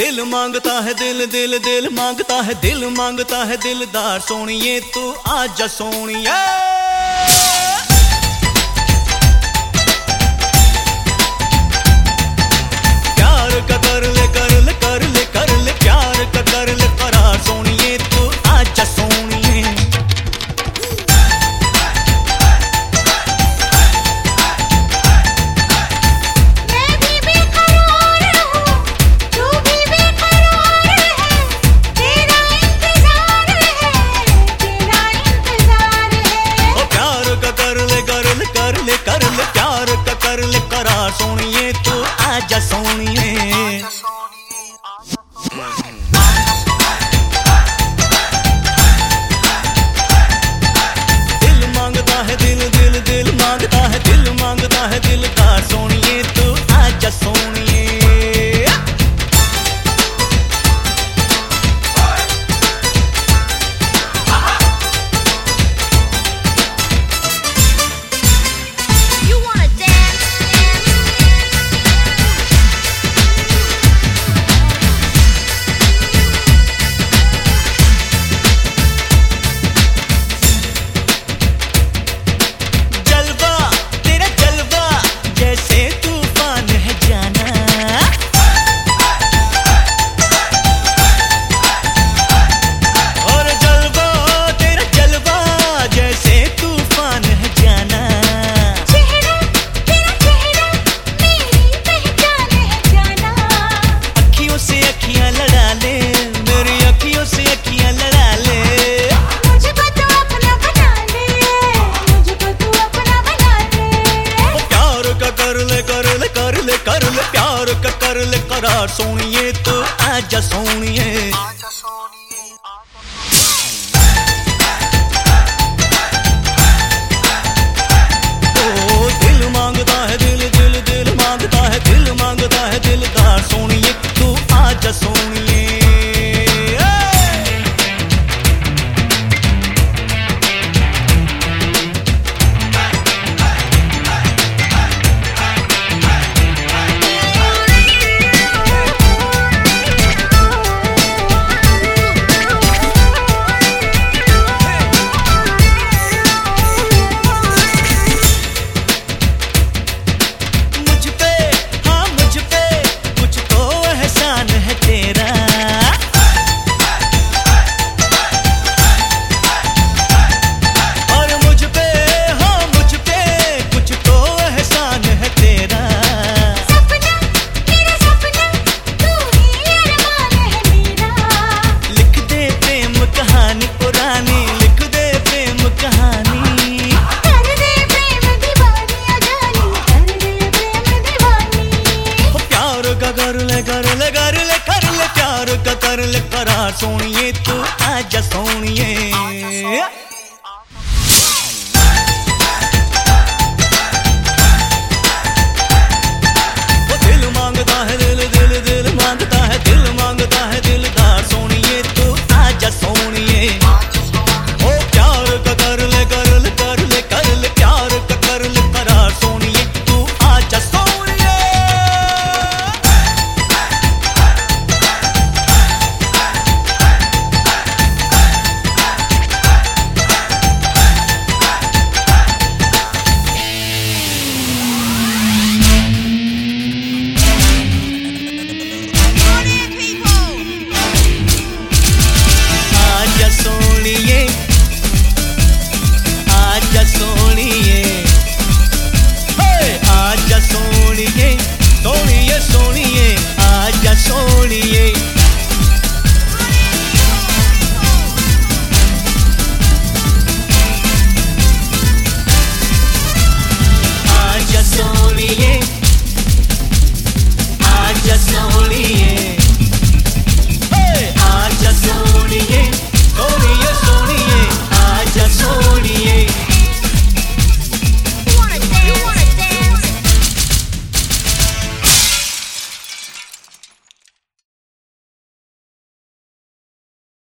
दिल माँगता है दिल दिल दिल माँगता है, दिल माँगता है दिलदार। सोनिए, तू आजा man. सोनिया करार सोनिए तो ले सोनिए तू आजा सोनिए।